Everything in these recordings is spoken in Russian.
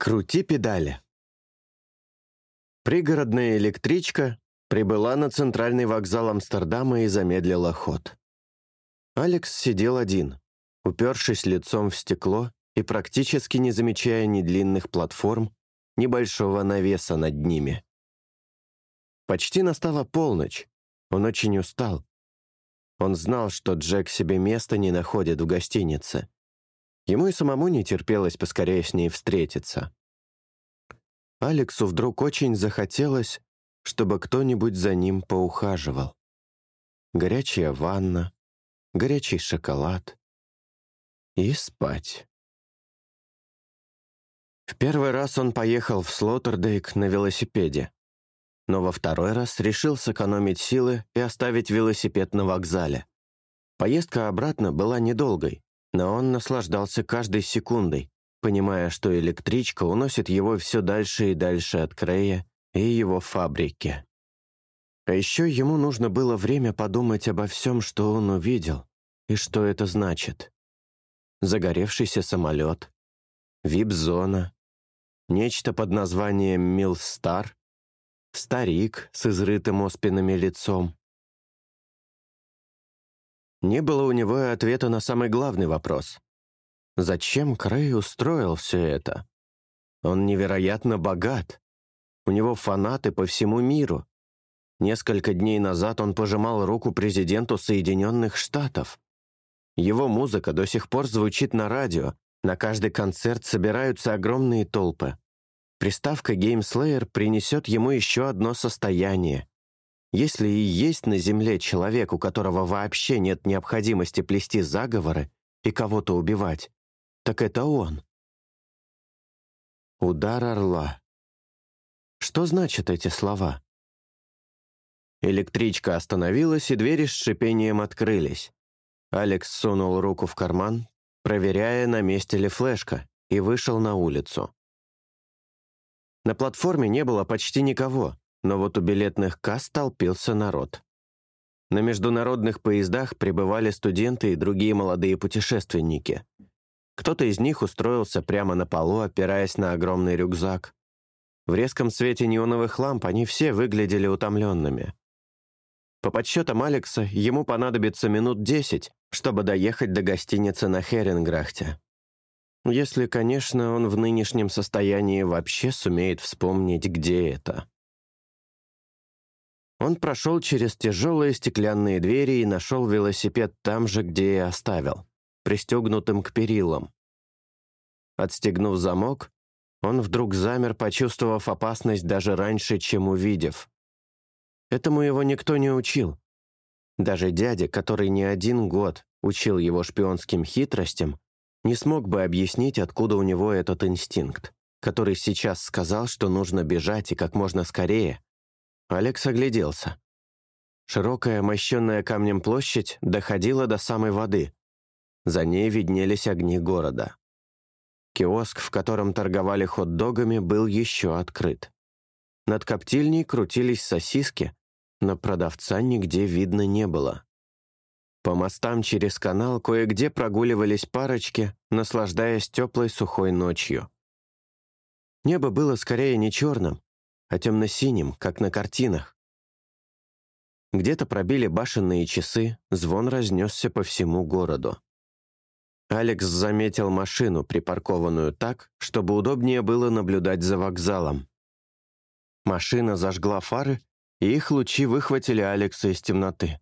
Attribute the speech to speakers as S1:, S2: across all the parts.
S1: Крути педали. Пригородная электричка прибыла на центральный вокзал Амстердама и замедлила ход. Алекс сидел один, упершись лицом в стекло и практически не замечая ни длинных платформ, ни большого навеса над ними. Почти настала полночь. Он очень устал. Он знал, что Джек себе места не находит в гостинице. Ему и самому не терпелось поскорее с ней встретиться. Алексу вдруг очень захотелось, чтобы кто-нибудь за ним поухаживал. Горячая ванна, горячий шоколад и спать. В первый раз он поехал в Слоттердейк на велосипеде, но во второй раз решил сэкономить силы и оставить велосипед на вокзале. Поездка обратно была недолгой, но он наслаждался каждой секундой, понимая, что электричка уносит его все дальше и дальше от Крея и его фабрики. А еще ему нужно было время подумать обо всем, что он увидел, и что это значит. Загоревшийся самолет, вип-зона, нечто под названием «Милстар», старик с изрытым оспинами лицом, не было у него и ответа на самый главный вопрос. Зачем Крей устроил все это? Он невероятно богат. У него фанаты по всему миру. Несколько дней назад он пожимал руку президенту Соединенных Штатов. Его музыка до сих пор звучит на радио, на каждый концерт собираются огромные толпы. Приставка Game Slayer принесет ему еще одно состояние. Если и есть на Земле человек, у которого вообще нет необходимости плести заговоры и кого-то убивать, так это он. Удар орла. Что значат эти слова? Электричка остановилась, и двери с шипением открылись. Алекс сунул руку в карман, проверяя, на месте ли флешка, и вышел на улицу. На платформе не было почти никого, но вот у билетных касс толпился народ. На международных поездах прибывали студенты и другие молодые путешественники. Кто-то из них устроился прямо на полу, опираясь на огромный рюкзак. В резком свете неоновых ламп они все выглядели утомленными. По подсчетам Алекса, ему понадобится минут десять, чтобы доехать до гостиницы на Херенграхте. Если, конечно, он в нынешнем состоянии вообще сумеет вспомнить, где это. Он прошел через тяжелые стеклянные двери и нашел велосипед там же, где и оставил, пристегнутым к перилам. Отстегнув замок, он вдруг замер, почувствовав опасность даже раньше, чем увидев. Этому его никто не учил. Даже дядя, который не один год учил его шпионским хитростям, не смог бы объяснить, откуда у него этот инстинкт, который сейчас сказал, что нужно бежать и как можно скорее, Алекс огляделся. Широкая, мощенная камнем площадь доходила до самой воды. За ней виднелись огни города. Киоск, в котором торговали хот-догами, был еще открыт. Над коптильней крутились сосиски, но продавца нигде видно не было. По мостам через канал кое-где прогуливались парочки, наслаждаясь теплой сухой ночью. Небо было скорее не черным, а темно-синим, как на картинах. Где-то пробили башенные часы, звон разнесся по всему городу. Алекс заметил машину, припаркованную так, чтобы удобнее было наблюдать за вокзалом. Машина зажгла фары, и их лучи выхватили Алекса из темноты.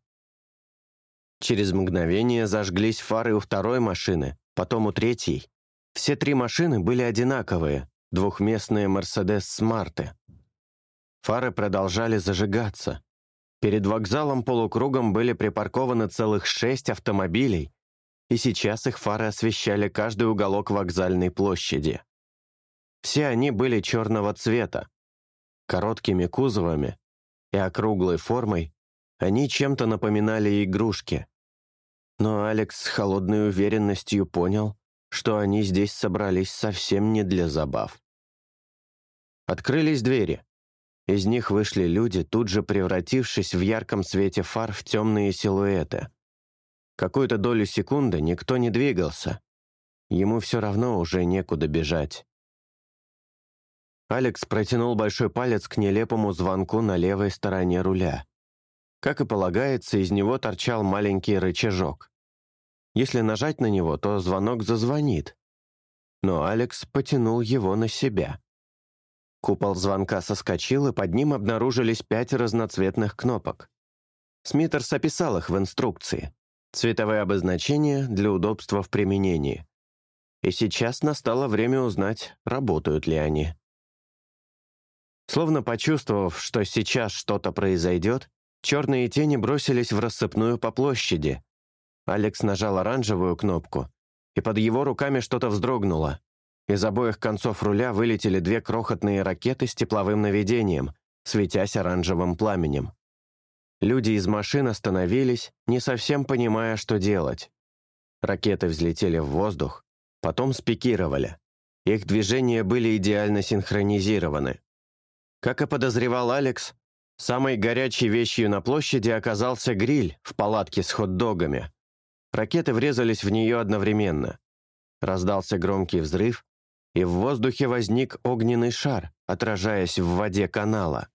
S1: Через мгновение зажглись фары у второй машины, потом у третьей. Все три машины были одинаковые, двухместные «Мерседес Смарты». Фары продолжали зажигаться. Перед вокзалом полукругом были припаркованы целых шесть автомобилей, и сейчас их фары освещали каждый уголок вокзальной площади. Все они были черного цвета. Короткими кузовами и округлой формой они чем-то напоминали игрушки. Но Алекс с холодной уверенностью понял, что они здесь собрались совсем не для забав. Открылись двери. Из них вышли люди, тут же превратившись в ярком свете фар в темные силуэты. Какую-то долю секунды никто не двигался. Ему все равно уже некуда бежать. Алекс протянул большой палец к нелепому звонку на левой стороне руля. Как и полагается, из него торчал маленький рычажок. Если нажать на него, то звонок зазвонит. Но Алекс потянул его на себя. Купол звонка соскочил, и под ним обнаружились пять разноцветных кнопок. Смитерс описал их в инструкции. Цветовые обозначения для удобства в применении. И сейчас настало время узнать, работают ли они. Словно почувствовав, что сейчас что-то произойдет, черные тени бросились в рассыпную по площади. Алекс нажал оранжевую кнопку, и под его руками что-то вздрогнуло. Из обоих концов руля вылетели две крохотные ракеты с тепловым наведением, светясь оранжевым пламенем. Люди из машин остановились, не совсем понимая, что делать. Ракеты взлетели в воздух, потом спикировали. Их движения были идеально синхронизированы. Как и подозревал Алекс, самой горячей вещью на площади оказался гриль в палатке с хот-догами. Ракеты врезались в нее одновременно. Раздался громкий взрыв, и в воздухе возник огненный шар, отражаясь в воде канала.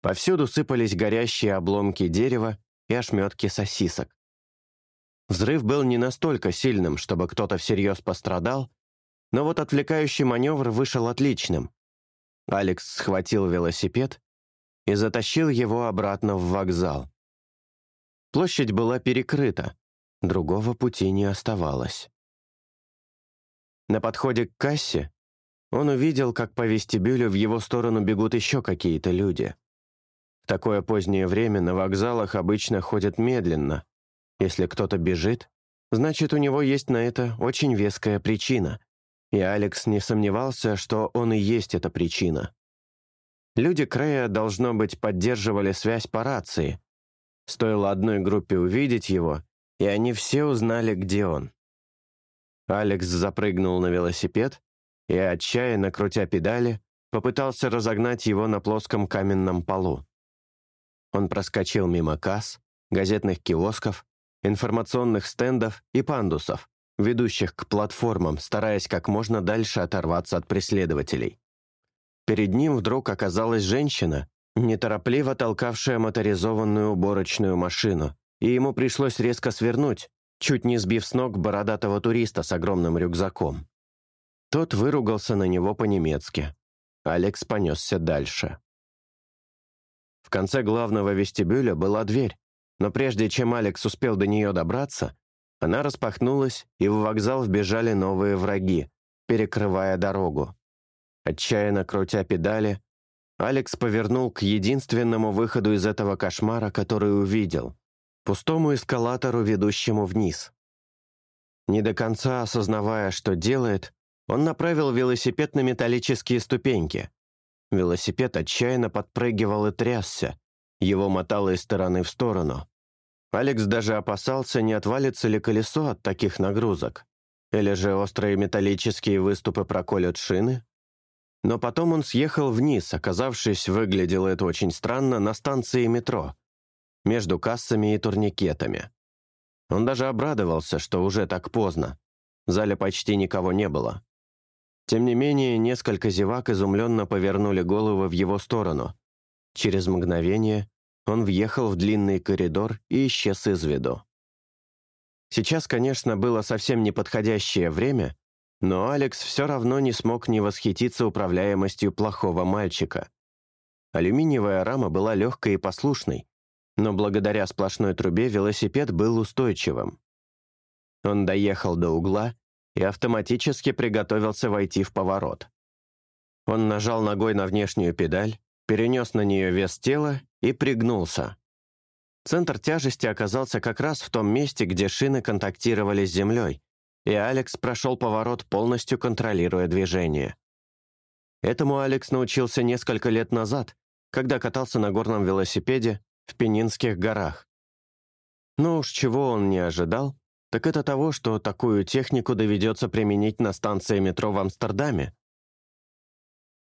S1: Повсюду сыпались горящие обломки дерева и ошметки сосисок. Взрыв был не настолько сильным, чтобы кто-то всерьез пострадал, но вот отвлекающий маневр вышел отличным. Алекс схватил велосипед и затащил его обратно в вокзал. Площадь была перекрыта, другого пути не оставалось. На подходе к кассе он увидел, как по вестибюлю в его сторону бегут еще какие-то люди. В такое позднее время на вокзалах обычно ходят медленно. Если кто-то бежит, значит, у него есть на это очень веская причина. И Алекс не сомневался, что он и есть эта причина. Люди Крея, должно быть, поддерживали связь по рации. Стоило одной группе увидеть его, и они все узнали, где он. Алекс запрыгнул на велосипед и, отчаянно крутя педали, попытался разогнать его на плоском каменном полу. Он проскочил мимо касс, газетных киосков, информационных стендов и пандусов, ведущих к платформам, стараясь как можно дальше оторваться от преследователей. Перед ним вдруг оказалась женщина, неторопливо толкавшая моторизованную уборочную машину, и ему пришлось резко свернуть, чуть не сбив с ног бородатого туриста с огромным рюкзаком. Тот выругался на него по-немецки. Алекс понесся дальше. В конце главного вестибюля была дверь, но прежде чем Алекс успел до нее добраться, она распахнулась, и в вокзал вбежали новые враги, перекрывая дорогу. Отчаянно крутя педали, Алекс повернул к единственному выходу из этого кошмара, который увидел пустому эскалатору, ведущему вниз. Не до конца осознавая, что делает, он направил велосипед на металлические ступеньки. Велосипед отчаянно подпрыгивал и трясся, его мотало из стороны в сторону. Алекс даже опасался, не отвалится ли колесо от таких нагрузок, или же острые металлические выступы проколют шины. Но потом он съехал вниз, оказавшись, выглядело это очень странно, на станции метро — между кассами и турникетами. Он даже обрадовался, что уже так поздно. В зале почти никого не было. Тем не менее, несколько зевак изумленно повернули головы в его сторону. Через мгновение он въехал в длинный коридор и исчез из виду. Сейчас, конечно, было совсем неподходящее время, но Алекс все равно не смог не восхититься управляемостью плохого мальчика. Алюминиевая рама была легкой и послушной, но благодаря сплошной трубе велосипед был устойчивым. Он доехал до угла и автоматически приготовился войти в поворот. Он нажал ногой на внешнюю педаль, перенес на нее вес тела и пригнулся. Центр тяжести оказался как раз в том месте, где шины контактировали с землей, и Алекс прошел поворот, полностью контролируя движение. Этому Алекс научился несколько лет назад, когда катался на горном велосипеде в Пенинских горах. Но уж чего он не ожидал, так это того, что такую технику доведется применить на станции метро в Амстердаме.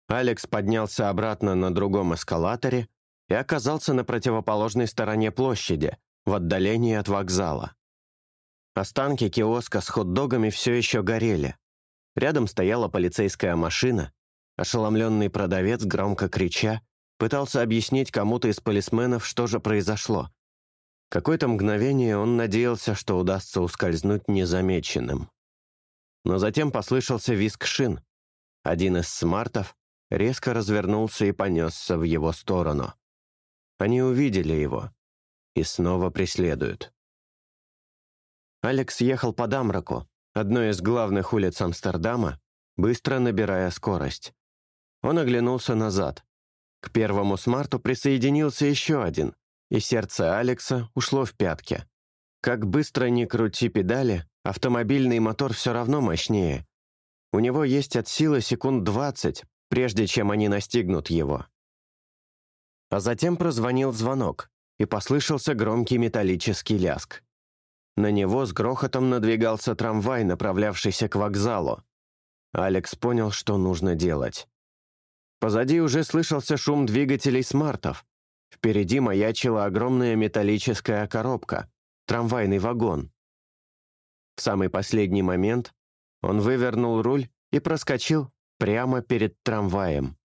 S1: Алекс поднялся обратно на другом эскалаторе и оказался на противоположной стороне площади, в отдалении от вокзала. Останки киоска с хот-догами все еще горели. Рядом стояла полицейская машина, ошеломленный продавец, громко крича, пытался объяснить кому-то из полисменов, что же произошло. Какое-то мгновение он надеялся, что удастся ускользнуть незамеченным. Но затем послышался визг шин. Один из смартов резко развернулся и понесся в его сторону. Они увидели его и снова преследуют. Алекс ехал по Дамраку, одной из главных улиц Амстердама, быстро набирая скорость. Он оглянулся назад. К первому смарту присоединился еще один, и сердце Алекса ушло в пятки. Как быстро ни крути педали, автомобильный мотор все равно мощнее. У него есть от силы секунд 20, прежде чем они настигнут его. А затем прозвонил звонок, и послышался громкий металлический ляск. На него с грохотом надвигался трамвай, направлявшийся к вокзалу. Алекс понял, что нужно делать. Позади уже слышался шум двигателей смартов. Впереди маячила огромная металлическая коробка, трамвайный вагон. В самый последний момент он вывернул руль и проскочил прямо перед трамваем.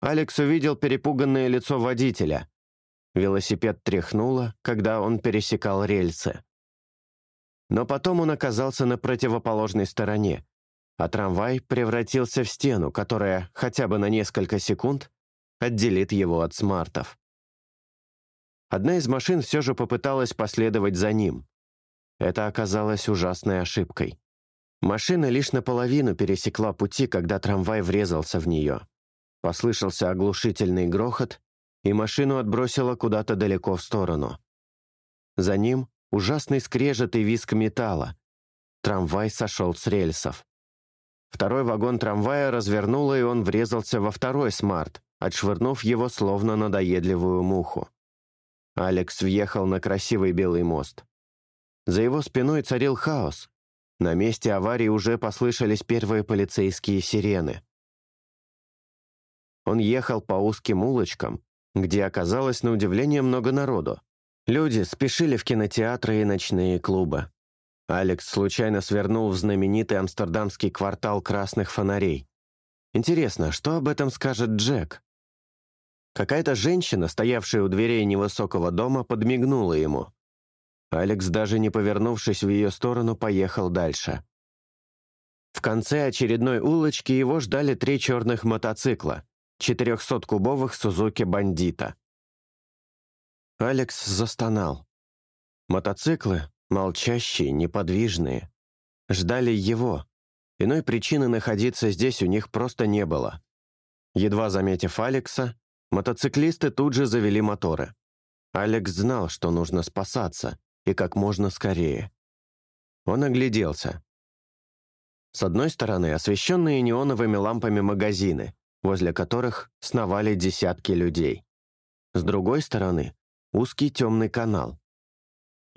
S1: Алекс увидел перепуганное лицо водителя. Велосипед тряхнуло, когда он пересекал рельсы. Но потом он оказался на противоположной стороне, а трамвай превратился в стену, которая хотя бы на несколько секунд отделит его от смартов. Одна из машин все же попыталась последовать за ним. Это оказалось ужасной ошибкой. Машина лишь наполовину пересекла пути, когда трамвай врезался в нее. Послышался оглушительный грохот, и машину отбросило куда-то далеко в сторону. За ним ужасный скрежет и визг металла. Трамвай сошел с рельсов. Второй вагон трамвая развернуло, и он врезался во второй смарт, отшвырнув его словно надоедливую муху. Алекс въехал на красивый белый мост. За его спиной царил хаос. На месте аварии уже послышались первые полицейские сирены. Он ехал по узким улочкам, где оказалось на удивление много народу. Люди спешили в кинотеатры и ночные клубы. Алекс случайно свернул в знаменитый амстердамский квартал красных фонарей. Интересно, что об этом скажет Джек? Какая-то женщина, стоявшая у дверей невысокого дома, подмигнула ему. Алекс, даже не повернувшись в ее сторону, поехал дальше. В конце очередной улочки его ждали три черных мотоцикла, 400-кубовых Сузуки Бандита. Алекс застонал. Мотоциклы, молчащие, неподвижные, ждали его. Иной причины находиться здесь у них просто не было. Едва заметив Алекса, мотоциклисты тут же завели моторы. Алекс знал, что нужно спасаться, и как можно скорее. Он огляделся. С одной стороны, освещенные неоновыми лампами магазины, возле которых сновали десятки людей. С другой стороны, узкий темный канал.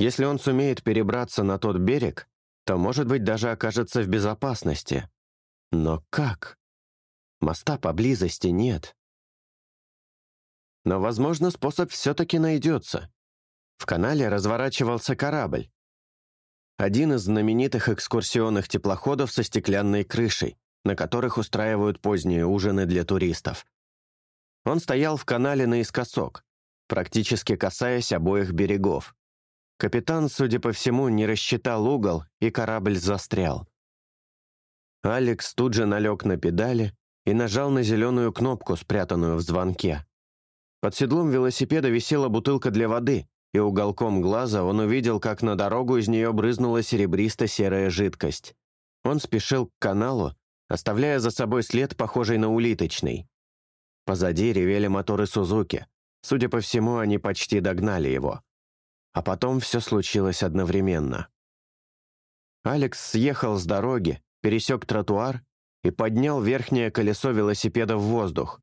S1: Если он сумеет перебраться на тот берег, то, может быть, даже окажется в безопасности. Но как? Моста поблизости нет. Но, возможно, способ все-таки найдется. В канале разворачивался корабль. Один из знаменитых экскурсионных теплоходов со стеклянной крышей, на которых устраивают поздние ужины для туристов. Он стоял в канале наискосок, практически касаясь обоих берегов. Капитан, судя по всему, не рассчитал угол, и корабль застрял. Алекс тут же налег на педали и нажал на зеленую кнопку, спрятанную в звонке. Под седлом велосипеда висела бутылка для воды, и уголком глаза он увидел, как на дорогу из нее брызнула серебристо-серая жидкость. Он спешил к каналу, оставляя за собой след, похожий на улиточный. Позади ревели моторы Сузуки. Судя по всему, они почти догнали его. А потом все случилось одновременно. Алекс съехал с дороги, пересек тротуар и поднял верхнее колесо велосипеда в воздух.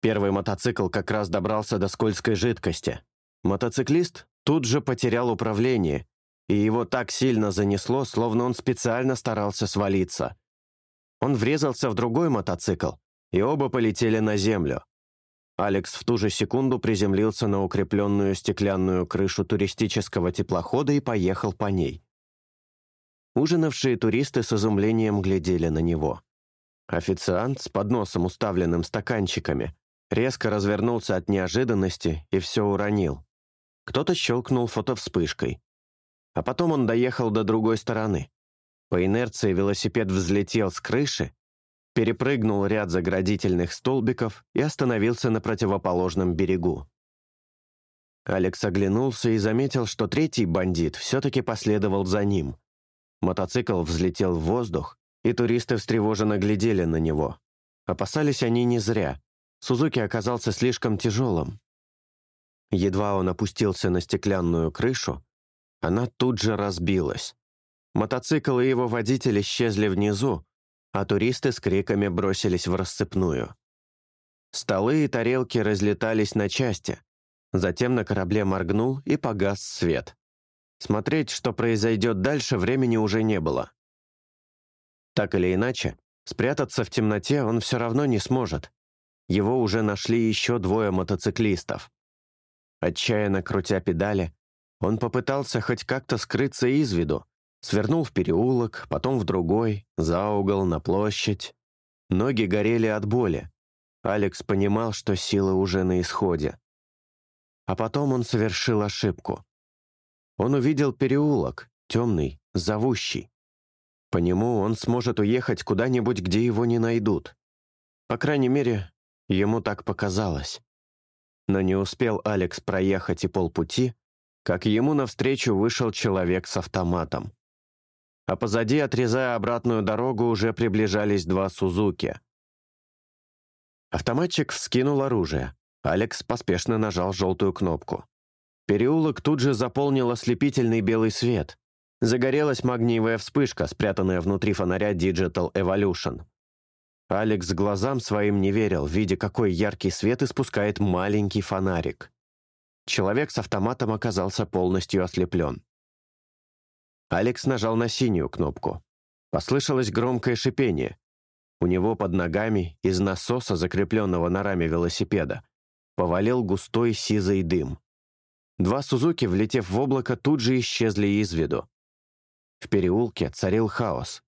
S1: Первый мотоцикл как раз добрался до скользкой жидкости. Мотоциклист тут же потерял управление, и его так сильно занесло, словно он специально старался свалиться. Он врезался в другой мотоцикл, и оба полетели на землю. Алекс в ту же секунду приземлился на укрепленную стеклянную крышу туристического теплохода и поехал по ней. Ужинавшие туристы с изумлением глядели на него. Официант с подносом, уставленным стаканчиками, резко развернулся от неожиданности и все уронил. Кто-то щелкнул фотовспышкой. А потом он доехал до другой стороны. По инерции велосипед взлетел с крыши, перепрыгнул ряд заградительных столбиков и остановился на противоположном берегу. Алекс оглянулся и заметил, что третий бандит все-таки последовал за ним. Мотоцикл взлетел в воздух, и туристы встревоженно глядели на него. Опасались они не зря. Сузуки оказался слишком тяжелым. Едва он опустился на стеклянную крышу, она тут же разбилась. Мотоцикл и его водитель исчезли внизу, а туристы с криками бросились в рассыпную. Столы и тарелки разлетались на части. Затем на корабле моргнул и погас свет. Смотреть, что произойдет дальше, времени уже не было. Так или иначе, спрятаться в темноте он все равно не сможет. Его уже нашли еще двое мотоциклистов. Отчаянно крутя педали, он попытался хоть как-то скрыться из виду, свернул в переулок, потом в другой, за угол, на площадь. Ноги горели от боли. Алекс понимал, что сила уже на исходе. А потом он совершил ошибку. Он увидел переулок, темный, зовущий. По нему он сможет уехать куда-нибудь, где его не найдут. По крайней мере, ему так показалось. Но не успел Алекс проехать и полпути, как ему навстречу вышел человек с автоматом. А позади, отрезая обратную дорогу, уже приближались два «Сузуки». Автоматчик вскинул оружие. Алекс поспешно нажал желтую кнопку. Переулок тут же заполнил ослепительный белый свет. Загорелась магниевая вспышка, спрятанная внутри фонаря Digital Evolution. Алекс глазам своим не верил, видя, какой яркий свет испускает маленький фонарик. Человек с автоматом оказался полностью ослеплен. Алекс нажал на синюю кнопку. Послышалось громкое шипение. У него под ногами из насоса, закрепленного на раме велосипеда, повалил густой сизый дым. Два «Сузуки», влетев в облако, тут же исчезли из виду. В переулке царил хаос.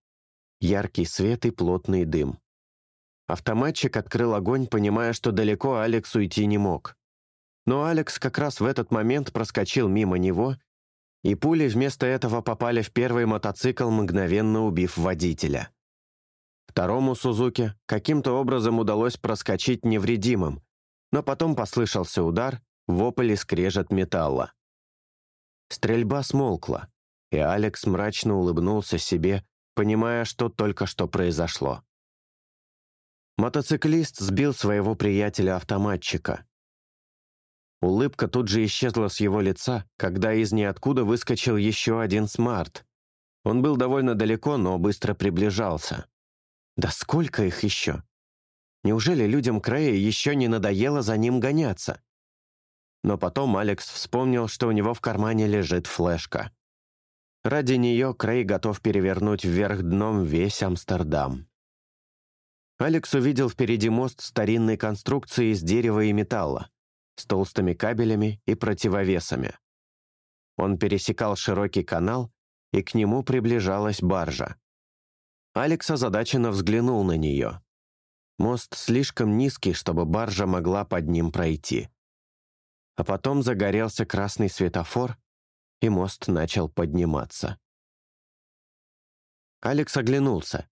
S1: Яркий свет и плотный дым. Автоматчик открыл огонь, понимая, что далеко Алекс уйти не мог. Но Алекс как раз в этот момент проскочил мимо него, и пули вместо этого попали в первый мотоцикл, мгновенно убив водителя. Второму Сузуке каким-то образом удалось проскочить невредимым, но потом послышался удар, вопль и скрежет металла. Стрельба смолкла, и Алекс мрачно улыбнулся себе, понимая, что только что произошло. Мотоциклист сбил своего приятеля-автоматчика. Улыбка тут же исчезла с его лица, когда из ниоткуда выскочил еще один смарт. Он был довольно далеко, но быстро приближался. Да сколько их еще? Неужели людям Крэя еще не надоело за ним гоняться? Но потом Алекс вспомнил, что у него в кармане лежит флешка. Ради нее Крей готов перевернуть вверх дном весь Амстердам. Алекс увидел впереди мост старинной конструкции из дерева и металла с толстыми кабелями и противовесами. Он пересекал широкий канал, и к нему приближалась баржа. Алекс озадаченно взглянул на нее. Мост слишком низкий, чтобы баржа могла под ним пройти. А потом загорелся красный светофор, и мост начал подниматься. Алекс оглянулся.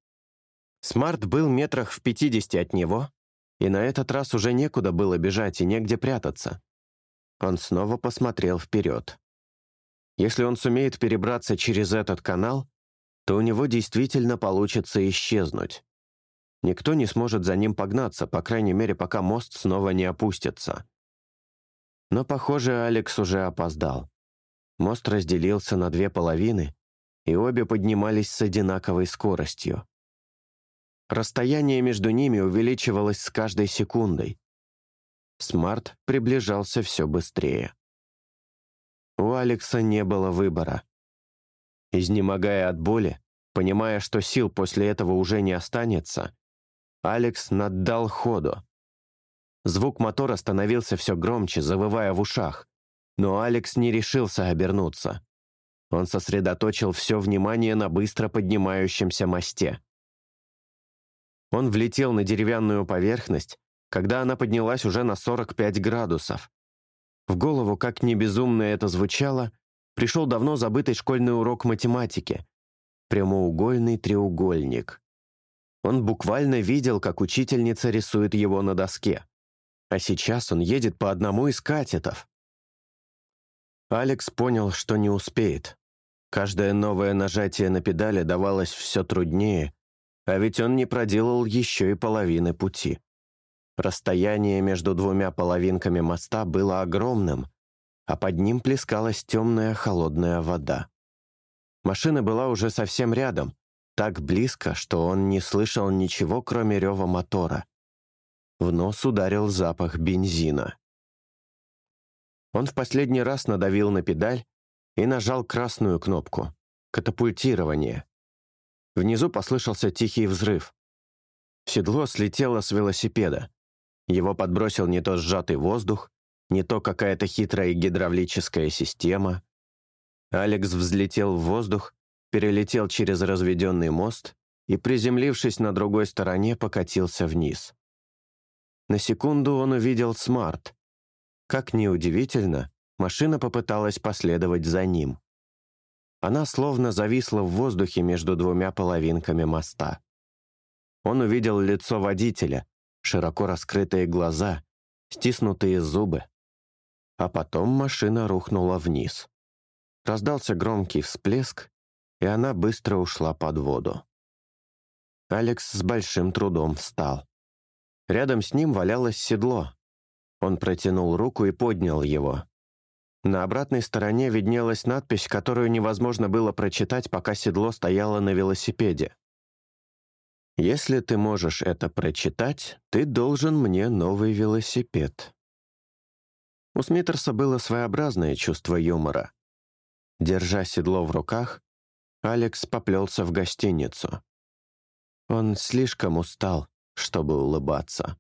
S1: Смарт был метрах в пятидесяти от него, и на этот раз уже некуда было бежать и негде прятаться. Он снова посмотрел вперед. Если он сумеет перебраться через этот канал, то у него действительно получится исчезнуть. Никто не сможет за ним погнаться, по крайней мере, пока мост снова не опустится. Но, похоже, Алекс уже опоздал. Мост разделился на две половины, и обе поднимались с одинаковой скоростью. Расстояние между ними увеличивалось с каждой секундой. Смарт приближался все быстрее. У Алекса не было выбора. Изнемогая от боли, понимая, что сил после этого уже не останется, Алекс наддал ходу. Звук мотора становился все громче, завывая в ушах, но Алекс не решился обернуться. Он сосредоточил все внимание на быстро поднимающемся мосте. Он влетел на деревянную поверхность, когда она поднялась уже на 45 градусов. В голову, как ни безумно это звучало, пришел давно забытый школьный урок математики. Прямоугольный треугольник. Он буквально видел, как учительница рисует его на доске. А сейчас он едет по одному из катетов. Алекс понял, что не успеет. Каждое новое нажатие на педали давалось все труднее, а ведь он не проделал еще и половины пути. Расстояние между двумя половинками моста было огромным, а под ним плескалась темная холодная вода. Машина была уже совсем рядом, так близко, что он не слышал ничего, кроме рева мотора. В нос ударил запах бензина. Он в последний раз надавил на педаль и нажал красную кнопку — катапультирование. Внизу послышался тихий взрыв. Седло слетело с велосипеда. Его подбросил не то сжатый воздух, не то какая-то хитрая гидравлическая система. Алекс взлетел в воздух, перелетел через разведенный мост и, приземлившись на другой стороне, покатился вниз. На секунду он увидел смарт. Как ни удивительно, машина попыталась последовать за ним. Она словно зависла в воздухе между двумя половинками моста. Он увидел лицо водителя, широко раскрытые глаза, стиснутые зубы. А потом машина рухнула вниз. Раздался громкий всплеск, и она быстро ушла под воду. Алекс с большим трудом встал. Рядом с ним валялось седло. Он протянул руку и поднял его. На обратной стороне виднелась надпись, которую невозможно было прочитать, пока седло стояло на велосипеде. «Если ты можешь это прочитать, ты должен мне новый велосипед». У Смитерса было своеобразное чувство юмора. Держа седло в руках, Алекс поплелся в гостиницу. Он слишком устал, чтобы улыбаться.